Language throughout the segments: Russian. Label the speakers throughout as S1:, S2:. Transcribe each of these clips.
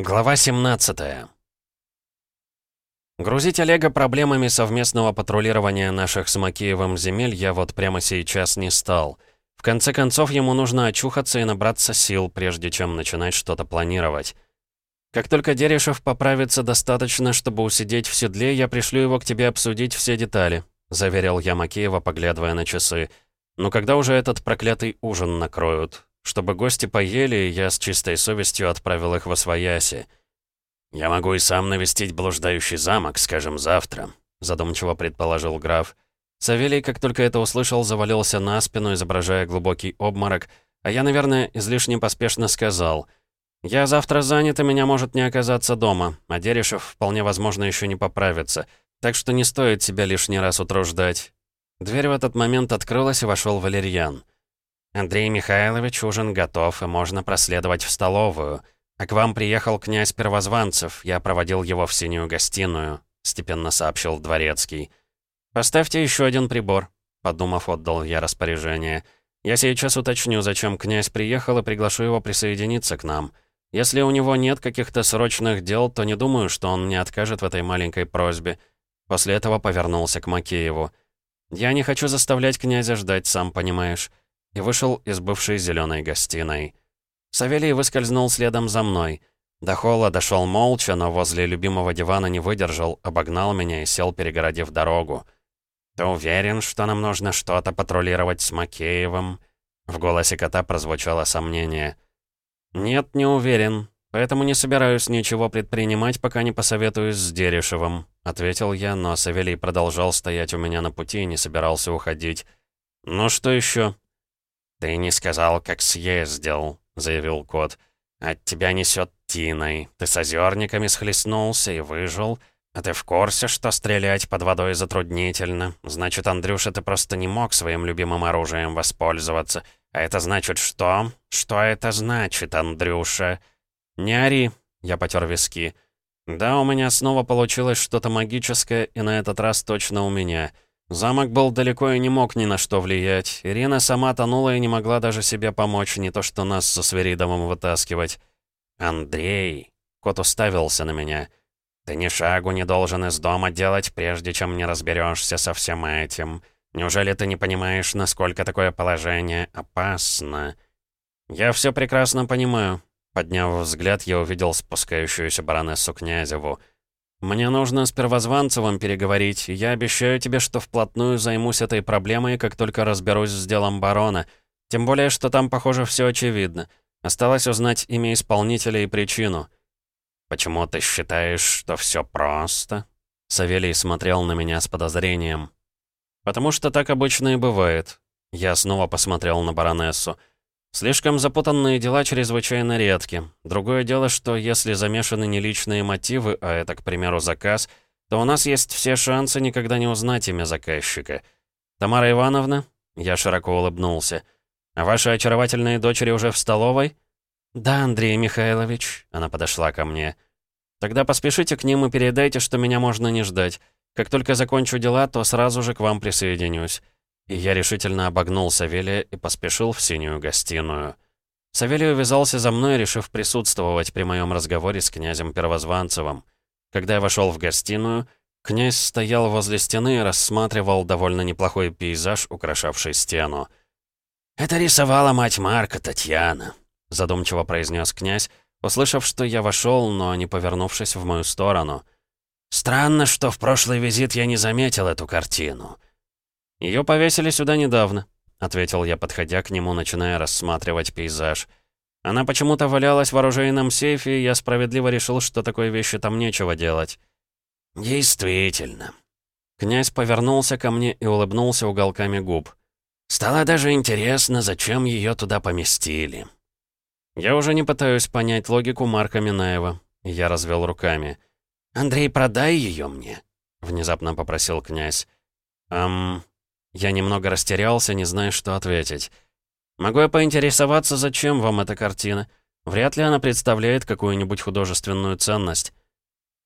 S1: Глава 17 Грузить Олега проблемами совместного патрулирования наших с Макеевым земель я вот прямо сейчас не стал. В конце концов, ему нужно очухаться и набраться сил, прежде чем начинать что-то планировать. Как только Дерешев поправится достаточно, чтобы усидеть в седле, я пришлю его к тебе обсудить все детали», — заверил я Макеева, поглядывая на часы. «Но когда уже этот проклятый ужин накроют? Чтобы гости поели, я с чистой совестью отправил их в Освояси». «Я могу и сам навестить блуждающий замок, скажем, завтра», — задумчиво предположил граф. Савелий, как только это услышал, завалился на спину, изображая глубокий обморок, а я, наверное, излишне поспешно сказал. «Я завтра занят, и меня может не оказаться дома, а Дерешев вполне возможно еще не поправится, так что не стоит себя лишний раз утруждать». Дверь в этот момент открылась, и вошел Валерьян. «Андрей Михайлович, ужин готов, и можно проследовать в столовую», «А к вам приехал князь Первозванцев, я проводил его в синюю гостиную», — степенно сообщил Дворецкий. «Поставьте еще один прибор», — подумав, отдал я распоряжение. «Я сейчас уточню, зачем князь приехал, и приглашу его присоединиться к нам. Если у него нет каких-то срочных дел, то не думаю, что он мне откажет в этой маленькой просьбе». После этого повернулся к Макееву. «Я не хочу заставлять князя ждать, сам понимаешь». И вышел из бывшей зеленой гостиной. Савелий выскользнул следом за мной. До холла дошел молча, но возле любимого дивана не выдержал, обогнал меня и сел, перегородив дорогу. «Ты уверен, что нам нужно что-то патрулировать с Макеевым?» В голосе кота прозвучало сомнение. «Нет, не уверен. Поэтому не собираюсь ничего предпринимать, пока не посоветуюсь с Дерешевым», — ответил я, но Савелий продолжал стоять у меня на пути и не собирался уходить. «Ну что еще? «Ты не сказал, как съездил», заявил кот. «От тебя несет тиной. Ты с озерниками схлестнулся и выжил. А ты в курсе, что стрелять под водой затруднительно? Значит, Андрюша, ты просто не мог своим любимым оружием воспользоваться. А это значит что? Что это значит, Андрюша?» «Не ори», — я потер виски. «Да, у меня снова получилось что-то магическое, и на этот раз точно у меня». Замок был далеко и не мог ни на что влиять. Ирина сама тонула и не могла даже себе помочь, не то что нас со Сверидовым вытаскивать. «Андрей!» — кот уставился на меня. «Ты ни шагу не должен из дома делать, прежде чем не разберешься со всем этим. Неужели ты не понимаешь, насколько такое положение опасно?» «Я все прекрасно понимаю». Подняв взгляд, я увидел спускающуюся баронессу Князеву — «Мне нужно с Первозванцевым переговорить. Я обещаю тебе, что вплотную займусь этой проблемой, как только разберусь с делом барона. Тем более, что там, похоже, все очевидно. Осталось узнать имя исполнителя и причину». «Почему ты считаешь, что все просто?» Савелий смотрел на меня с подозрением. «Потому что так обычно и бывает». Я снова посмотрел на баронессу. Слишком запутанные дела чрезвычайно редки. Другое дело, что если замешаны не личные мотивы, а это, к примеру, заказ, то у нас есть все шансы никогда не узнать имя заказчика. Тамара Ивановна? Я широко улыбнулся. А ваши очаровательные дочери уже в столовой? Да, Андрей Михайлович. Она подошла ко мне. Тогда поспешите к ним и передайте, что меня можно не ждать. Как только закончу дела, то сразу же к вам присоединюсь. И я решительно обогнул Савелия и поспешил в синюю гостиную. Савелий увязался за мной, решив присутствовать при моем разговоре с князем Первозванцевым. Когда я вошел в гостиную, князь стоял возле стены и рассматривал довольно неплохой пейзаж, украшавший стену. «Это рисовала мать Марка, Татьяна», — задумчиво произнес князь, услышав, что я вошел, но не повернувшись в мою сторону. «Странно, что в прошлый визит я не заметил эту картину». «Ее повесили сюда недавно», — ответил я, подходя к нему, начиная рассматривать пейзаж. «Она почему-то валялась в оружейном сейфе, и я справедливо решил, что такой вещи там нечего делать».
S2: «Действительно».
S1: Князь повернулся ко мне и улыбнулся уголками губ.
S2: «Стало даже интересно, зачем ее туда поместили».
S1: «Я уже не пытаюсь понять логику Марка Минаева». Я развел руками.
S2: «Андрей, продай ее мне», — внезапно попросил князь.
S1: «Эм, я немного растерялся, не зная, что ответить. «Могу я поинтересоваться, зачем вам эта картина? Вряд ли она представляет какую-нибудь художественную ценность».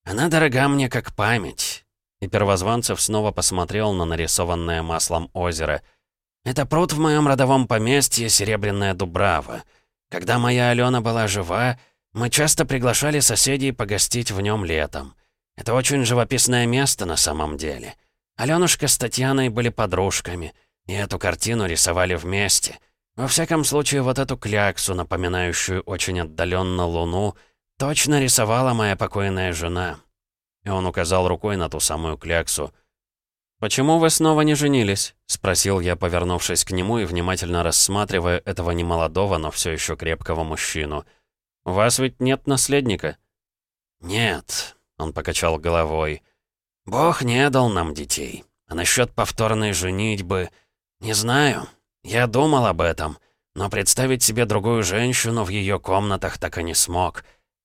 S2: «Она дорога мне как память».
S1: И Первозванцев снова посмотрел на нарисованное маслом озеро.
S2: «Это пруд в моем родовом поместье Серебряная Дубрава. Когда моя Алена была жива, Мы часто приглашали соседей погостить в нем летом. Это очень живописное место на самом деле. Алёнушка с Татьяной были подружками, и эту картину рисовали вместе. Во всяком случае, вот эту кляксу, напоминающую очень отдаленно луну, точно рисовала моя покойная жена. И он указал рукой на ту самую кляксу.
S1: «Почему вы снова не женились?» — спросил я, повернувшись к нему и внимательно рассматривая этого немолодого, но все еще крепкого мужчину. «У вас ведь нет наследника?»
S2: «Нет», — он покачал головой. «Бог не дал нам детей. А насчет повторной женитьбы... Не знаю. Я думал об этом, но представить себе другую женщину в ее комнатах так и не смог.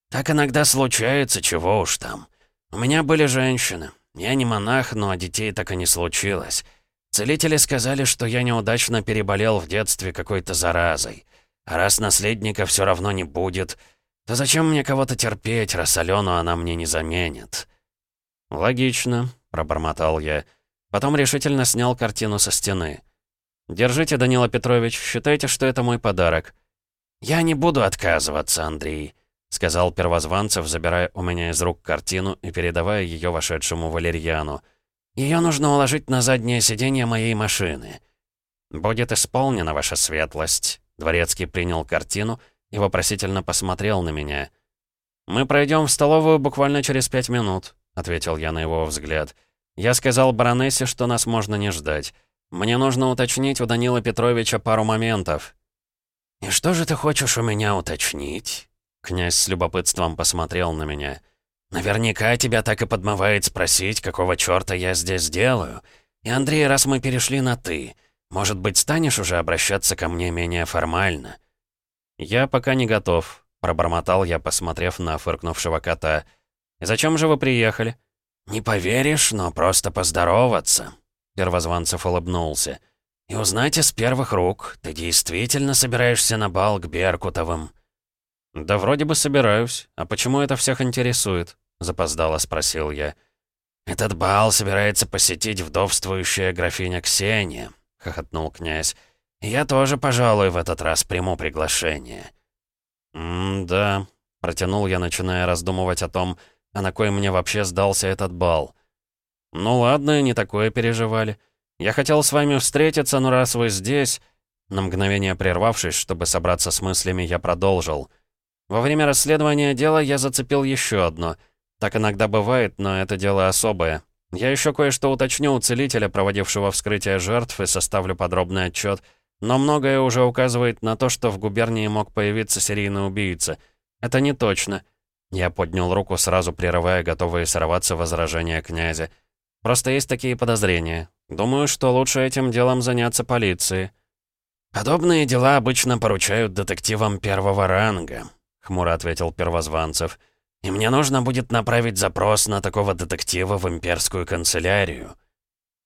S2: Так иногда случается, чего уж там. У меня были женщины, я не монах, но детей так и не случилось. Целители сказали, что я неудачно переболел в детстве какой-то заразой. А раз наследника все равно не будет, то зачем мне кого-то терпеть, раз Алену она мне не заменит?»
S1: «Логично», — пробормотал я. Потом решительно снял картину со стены. «Держите, Данила Петрович, считайте, что это мой подарок».
S2: «Я не буду отказываться, Андрей.
S1: — сказал Первозванцев, забирая у меня из рук картину и передавая ее вошедшему Валерьяну.
S2: «Ее нужно уложить на заднее сиденье моей машины».
S1: «Будет исполнена ваша светлость». Дворецкий принял картину и вопросительно посмотрел на меня. «Мы пройдем в столовую буквально через пять минут», — ответил я на его взгляд. «Я сказал баронессе, что нас можно не ждать. Мне нужно уточнить у Данила Петровича пару моментов».
S2: «И что же ты хочешь у меня уточнить?»
S1: Князь с любопытством посмотрел на меня.
S2: «Наверняка тебя так и подмывает спросить, какого чёрта я здесь делаю. И, Андрей, раз мы перешли на «ты», может быть, станешь уже обращаться ко мне менее формально?»
S1: «Я пока не готов», — пробормотал я, посмотрев на фыркнувшего кота. «И зачем же вы приехали?»
S2: «Не поверишь, но просто поздороваться», — Первозванцев улыбнулся. «И узнать из первых рук, ты действительно собираешься на бал к Беркутовым?»
S1: «Да вроде бы собираюсь. А почему это всех интересует?» — запоздало спросил я.
S2: «Этот бал собирается посетить вдовствующая графиня Ксения», — хохотнул князь. «Я тоже, пожалуй, в этот раз приму приглашение».
S1: «М-да», — протянул я, начиная раздумывать о том, а на кой мне вообще сдался этот бал. «Ну ладно, не такое переживали. Я хотел с вами встретиться, но раз вы здесь...» На мгновение прервавшись, чтобы собраться с мыслями, я продолжил. Во время расследования дела я зацепил еще одно. Так иногда бывает, но это дело особое. Я еще кое-что уточню у целителя, проводившего вскрытие жертв, и составлю подробный отчет. Но многое уже указывает на то, что в губернии мог появиться серийный убийца. Это не точно. Я поднял руку, сразу прерывая готовые сорваться возражения князя. Просто есть такие подозрения. Думаю, что лучше этим делом заняться полиции.
S2: Подобные дела обычно поручают детективам первого ранга хмуро ответил Первозванцев. «И мне нужно будет направить запрос на такого детектива в имперскую канцелярию».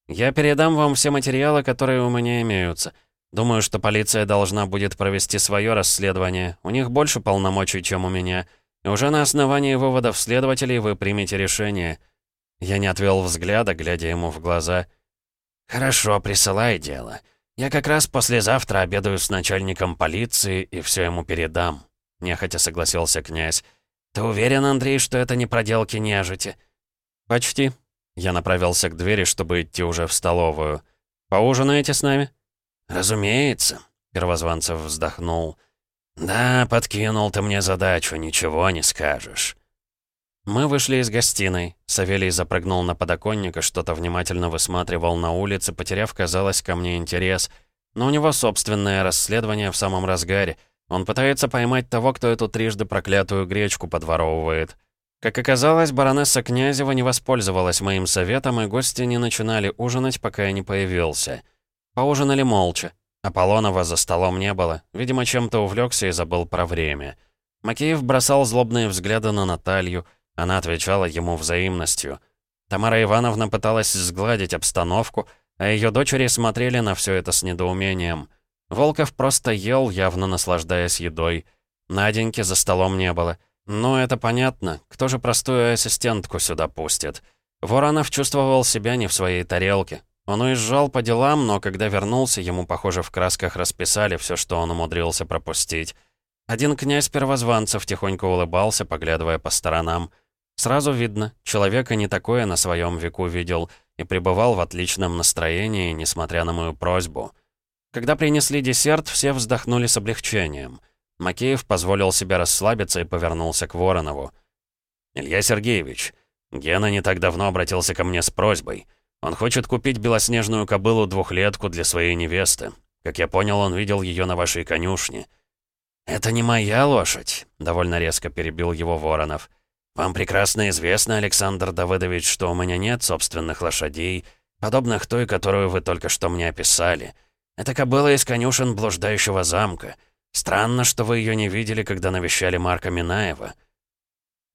S1: «Я передам вам все материалы, которые у меня имеются. Думаю, что полиция должна будет провести свое расследование. У них больше полномочий, чем у меня. Уже на основании выводов следователей вы примете решение». Я не отвел взгляда, глядя ему в глаза.
S2: «Хорошо, присылай дело. Я как раз послезавтра обедаю с начальником полиции и все ему передам» нехотя согласился князь. «Ты уверен, Андрей, что это не проделки нежити?»
S1: «Почти». Я направился к двери, чтобы идти уже в столовую. «Поужинаете с нами?»
S2: «Разумеется», — Первозванцев вздохнул. «Да, подкинул ты мне задачу, ничего не скажешь».
S1: Мы вышли из гостиной. Савелий запрыгнул на подоконник и что-то внимательно высматривал на улице, потеряв, казалось, ко мне интерес. Но у него собственное расследование в самом разгаре — он пытается поймать того, кто эту трижды проклятую гречку подворовывает. Как оказалось, баронесса Князева не воспользовалась моим советом, и гости не начинали ужинать, пока я не появился. Поужинали молча. Аполлонова за столом не было. Видимо, чем-то увлекся и забыл про время. Макеев бросал злобные взгляды на Наталью. Она отвечала ему взаимностью. Тамара Ивановна пыталась сгладить обстановку, а ее дочери смотрели на все это с недоумением — Волков просто ел, явно наслаждаясь едой. Наденьки за столом не было. Ну, это понятно. Кто же простую ассистентку сюда пустит? Воронов чувствовал себя не в своей тарелке. Он уезжал по делам, но когда вернулся, ему, похоже, в красках расписали все, что он умудрился пропустить. Один князь Первозванцев тихонько улыбался, поглядывая по сторонам. Сразу видно, человека не такое на своем веку видел и пребывал в отличном настроении, несмотря на мою просьбу. Когда принесли десерт, все вздохнули с облегчением. Макеев позволил себе расслабиться и повернулся к Воронову. «Илья Сергеевич, Гена не так давно обратился ко мне с просьбой. Он хочет купить белоснежную кобылу-двухлетку для своей невесты. Как я понял, он видел ее на вашей конюшне». «Это не моя лошадь», — довольно резко перебил его Воронов. «Вам прекрасно известно, Александр Давыдович, что у меня нет собственных лошадей, подобных той, которую вы только что мне описали. Это кобыла из конюшен блуждающего замка. Странно, что вы ее не видели, когда навещали Марка Минаева».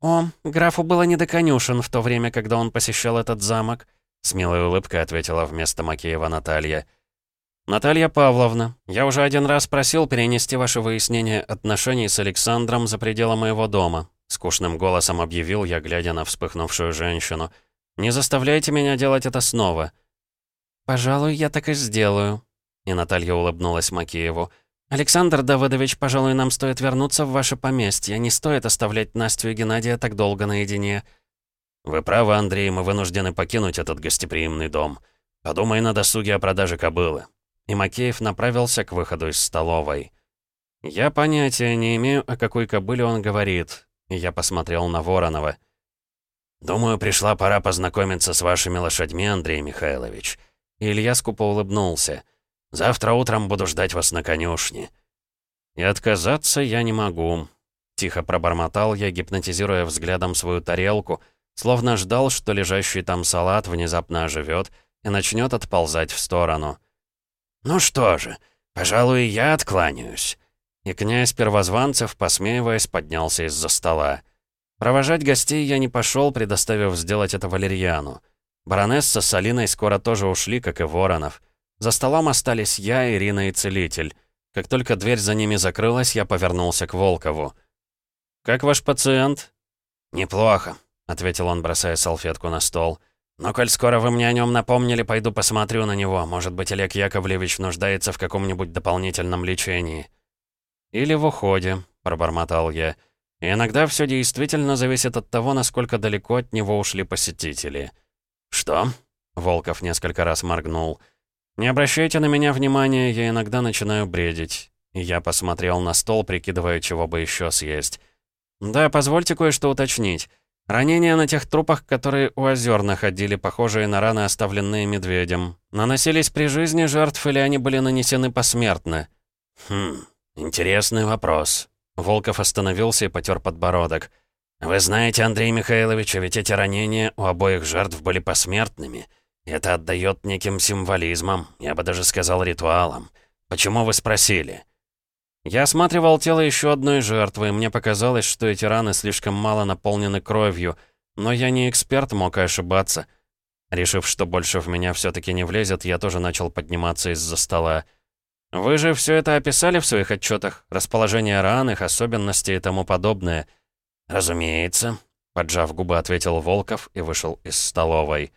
S1: «О, графу было не до конюшен в то время, когда он посещал этот замок», — с милой улыбкой ответила вместо Макеева Наталья. «Наталья Павловна, я уже один раз просил перенести ваше выяснение отношений с Александром за пределы моего дома», скучным голосом объявил я, глядя на вспыхнувшую женщину. «Не заставляйте меня делать это снова». «Пожалуй, я так и сделаю», и Наталья улыбнулась Макееву. «Александр Давыдович, пожалуй, нам стоит вернуться в ваше поместье. Не стоит оставлять Настю и Геннадия так долго наедине».
S2: «Вы правы, Андрей, мы вынуждены покинуть этот гостеприимный дом. Подумай на досуге о продаже кобылы и Макеев направился к выходу из столовой. «Я понятия не имею, о какой кобыле он говорит», я посмотрел на Воронова. «Думаю, пришла пора познакомиться с вашими лошадьми, Андрей Михайлович». И Илья скупо улыбнулся. «Завтра утром буду ждать вас на конюшне».
S1: «И отказаться я не могу», — тихо пробормотал я, гипнотизируя взглядом свою тарелку, словно ждал, что лежащий там салат внезапно оживет и начнет отползать в сторону.
S2: «Ну что же, пожалуй, я откланяюсь».
S1: И князь Первозванцев, посмеиваясь, поднялся из-за стола. Провожать гостей я не пошел, предоставив сделать это Валерьяну. Баронесса с Алиной скоро тоже ушли, как и Воронов. За столом остались я, Ирина и Целитель. Как только дверь за ними закрылась, я повернулся к Волкову. «Как ваш пациент?»
S2: «Неплохо», — ответил он, бросая салфетку на стол. «Но коль скоро вы мне о нем напомнили, пойду посмотрю на него. Может быть, Олег Яковлевич нуждается в каком-нибудь дополнительном лечении».
S1: «Или в уходе», — пробормотал я. И иногда все действительно зависит от того, насколько далеко от него ушли посетители.
S2: «Что?»
S1: — Волков несколько раз моргнул. «Не обращайте на меня внимания, я иногда начинаю бредить». Я посмотрел на стол, прикидывая, чего бы еще съесть. «Да, позвольте кое-что уточнить. Ранения на тех трупах, которые у озер находили, похожие на раны, оставленные медведем. Наносились при жизни жертв или они были нанесены посмертно?
S2: Хм, интересный вопрос.
S1: Волков остановился и потер подбородок.
S2: «Вы знаете, Андрей Михайлович, ведь эти ранения у обоих жертв были посмертными. Это отдает неким символизмом, я бы даже сказал ритуалом. Почему вы спросили?»
S1: Я осматривал тело еще одной жертвы, и мне показалось, что эти раны слишком мало наполнены кровью, но я не эксперт, мог ошибаться. Решив, что больше в меня все-таки не влезет, я тоже начал подниматься из-за стола. «Вы же все это описали в своих отчетах? Расположение ран, их особенности и тому подобное?»
S2: «Разумеется», — поджав губы, ответил Волков и вышел из столовой.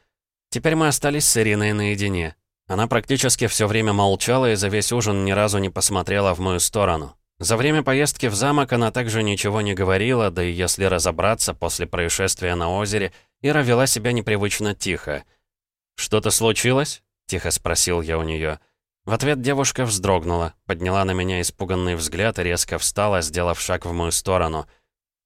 S1: Теперь мы остались с Ириной наедине. Она практически все время молчала и за весь ужин ни разу не посмотрела в мою сторону. За время поездки в замок она также ничего не говорила, да и если разобраться, после происшествия на озере, Ира вела себя непривычно тихо. «Что-то случилось?» — тихо спросил я у нее. В ответ девушка вздрогнула, подняла на меня испуганный взгляд и резко встала, сделав шаг в мою сторону.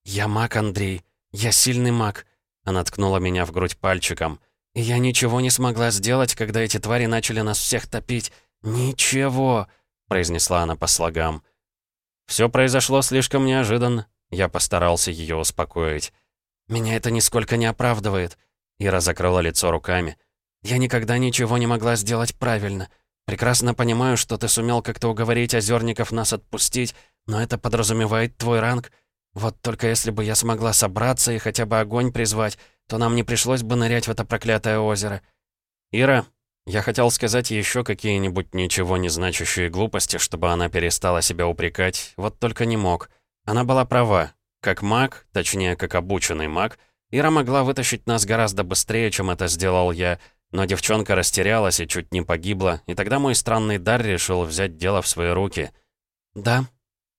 S1: «Я маг, Андрей. Я сильный маг». Она ткнула меня в грудь пальчиком. И я ничего не смогла сделать, когда эти твари начали нас всех топить. Ничего, произнесла она по слогам. Все произошло слишком неожиданно. Я постарался ее успокоить. Меня это нисколько не оправдывает. Ира закрыла лицо руками. Я никогда ничего не могла сделать правильно. Прекрасно понимаю, что ты сумел как-то уговорить озерников нас отпустить, но это подразумевает твой ранг. Вот только если бы я смогла собраться и хотя бы огонь призвать, то нам не пришлось бы нырять в это проклятое озеро. Ира, я хотел сказать еще какие-нибудь ничего не значащие глупости, чтобы она перестала себя упрекать, вот только не мог. Она была права. Как маг, точнее, как обученный маг, Ира могла вытащить нас гораздо быстрее, чем это сделал я, но девчонка растерялась и чуть не погибла, и тогда мой странный дар решил взять дело в свои руки. «Да».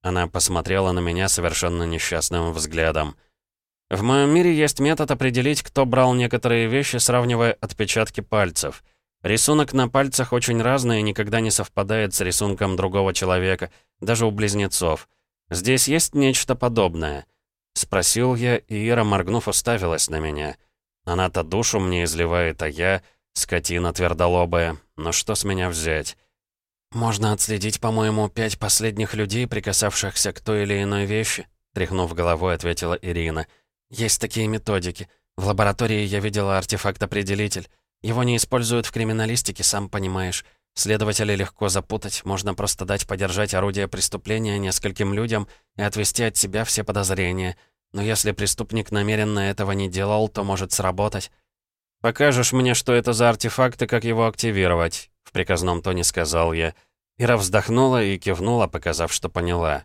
S1: Она посмотрела на меня совершенно несчастным взглядом. В моем мире есть метод определить, кто брал некоторые вещи, сравнивая отпечатки пальцев. Рисунок на пальцах очень разный и никогда не совпадает с рисунком другого человека, даже у близнецов. Здесь есть нечто подобное. Спросил я, и Ира, моргнув, уставилась на меня. Она-то душу мне изливает, а я — скотина твердолобая. Но что с меня взять? «Можно отследить, по-моему, пять последних людей, прикасавшихся к той или иной вещи», тряхнув головой, ответила Ирина. «Есть такие методики. В лаборатории я видела артефакт-определитель. Его не используют в криминалистике, сам понимаешь. Следователя легко запутать, можно просто дать подержать орудие преступления нескольким людям и отвести от себя все подозрения. Но если преступник намеренно этого не делал, то может сработать. «Покажешь мне, что это за артефакт и как его активировать?» В приказном тоне сказал я. Ира вздохнула и кивнула, показав, что поняла.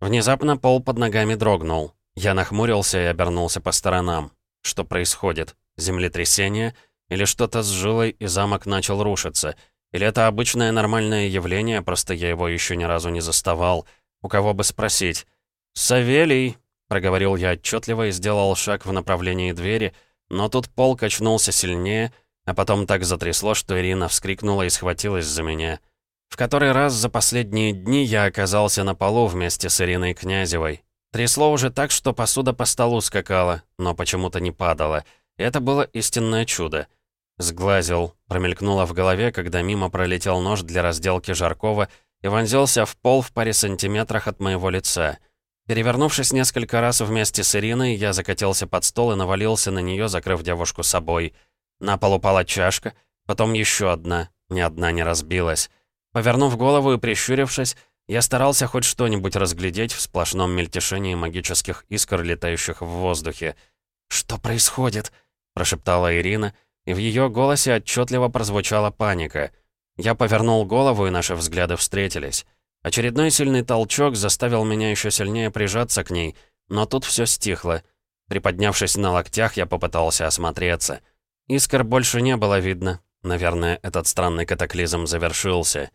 S1: Внезапно пол под ногами дрогнул. Я нахмурился и обернулся по сторонам. Что происходит? Землетрясение? Или что-то с жилой, и замок начал рушиться? Или это обычное нормальное явление, просто я его еще ни разу не заставал? У кого бы спросить? «Савелий!» — проговорил я отчетливо и сделал шаг в направлении двери, но тут пол качнулся сильнее — а потом так затрясло, что Ирина вскрикнула и схватилась за меня. В который раз за последние дни я оказался на полу вместе с Ириной Князевой. Трясло уже так, что посуда по столу скакала, но почему-то не падала. Это было истинное чудо. Сглазил, промелькнуло в голове, когда мимо пролетел нож для разделки Жаркова и вонзился в пол в паре сантиметрах от моего лица. Перевернувшись несколько раз вместе с Ириной, я закатился под стол и навалился на нее, закрыв девушку собой — на пол упала чашка, потом еще одна, ни одна не разбилась. Повернув голову и прищурившись, я старался хоть что-нибудь разглядеть в сплошном мельтешении магических искр, летающих в воздухе. «Что происходит?» — прошептала Ирина, и в ее голосе отчетливо прозвучала паника. Я повернул голову, и наши взгляды встретились. Очередной сильный толчок заставил меня еще сильнее прижаться к ней, но тут все стихло. Приподнявшись на локтях, я попытался осмотреться — Искр больше не было видно. Наверное, этот странный катаклизм завершился.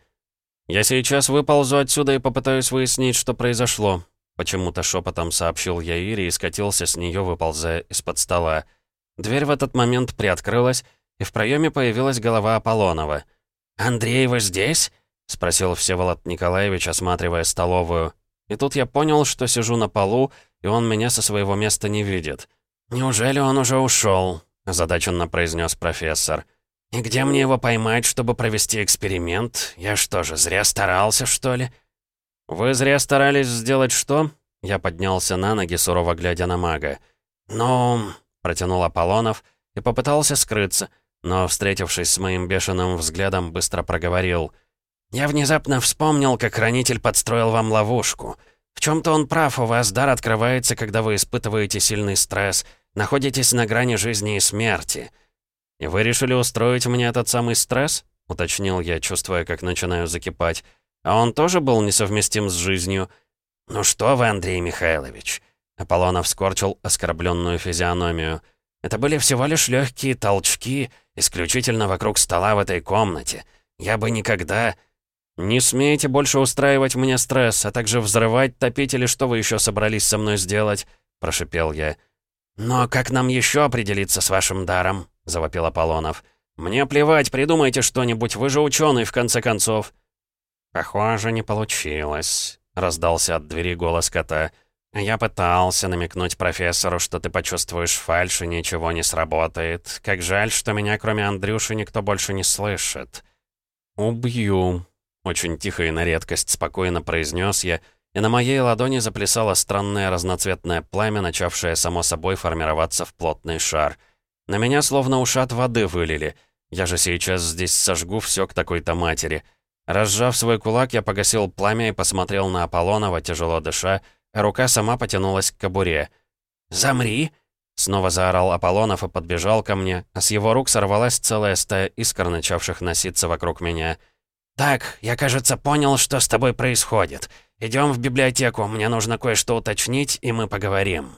S1: «Я сейчас выползу отсюда и попытаюсь выяснить, что произошло», Почему-то шепотом сообщил я Ире и скатился с нее, выползая из-под стола. Дверь в этот момент приоткрылась, и в проеме появилась голова Аполлонова. «Андрей, вы здесь?» — спросил Всеволод Николаевич, осматривая столовую. И тут я понял, что сижу на полу, и он меня со своего места не видит. «Неужели он уже ушел? Озадаченно произнес профессор. «И где мне его поймать, чтобы провести эксперимент? Я что же, зря старался, что ли?» «Вы зря старались сделать что?» Я поднялся на ноги, сурово глядя на мага. «Ну...» — протянул Аполлонов и попытался скрыться, но, встретившись с моим бешеным взглядом, быстро проговорил. «Я внезапно вспомнил, как хранитель подстроил вам ловушку. В чем то он прав, у вас дар открывается, когда вы испытываете сильный стресс — Находитесь на грани жизни и смерти. И вы решили устроить мне этот самый стресс? Уточнил я, чувствуя, как начинаю закипать. А он тоже был несовместим с жизнью? Ну что вы, Андрей Михайлович? Аполлонов скорчил оскорбленную физиономию. Это были всего лишь легкие толчки, исключительно вокруг стола в этой комнате. Я бы никогда... «Не смейте больше устраивать мне стресс, а также взрывать, топить или что вы еще собрались со мной сделать?» – прошипел я. «Но как нам еще определиться с вашим даром?» — завопил Аполлонов. «Мне плевать, придумайте что-нибудь, вы же ученый, в конце концов». «Похоже, не получилось», — раздался от двери голос кота. «Я пытался намекнуть профессору, что ты почувствуешь фальшь и ничего не сработает. Как жаль, что меня, кроме Андрюши, никто больше не слышит». «Убью», — очень тихо и на редкость спокойно произнес я, — и на моей ладони заплясало странное разноцветное пламя, начавшее само собой формироваться в плотный шар. На меня словно ушат воды вылили. Я же сейчас здесь сожгу все к такой-то матери. Разжав свой кулак, я погасил пламя и посмотрел на Аполлонова, тяжело дыша, а рука сама потянулась к кобуре. «Замри!» Снова заорал Аполлонов и подбежал ко мне, а с его рук сорвалась целая стая искр, начавших носиться вокруг меня. «Так, я, кажется, понял, что с тобой происходит. Идем в библиотеку, мне нужно кое-что уточнить, и мы поговорим».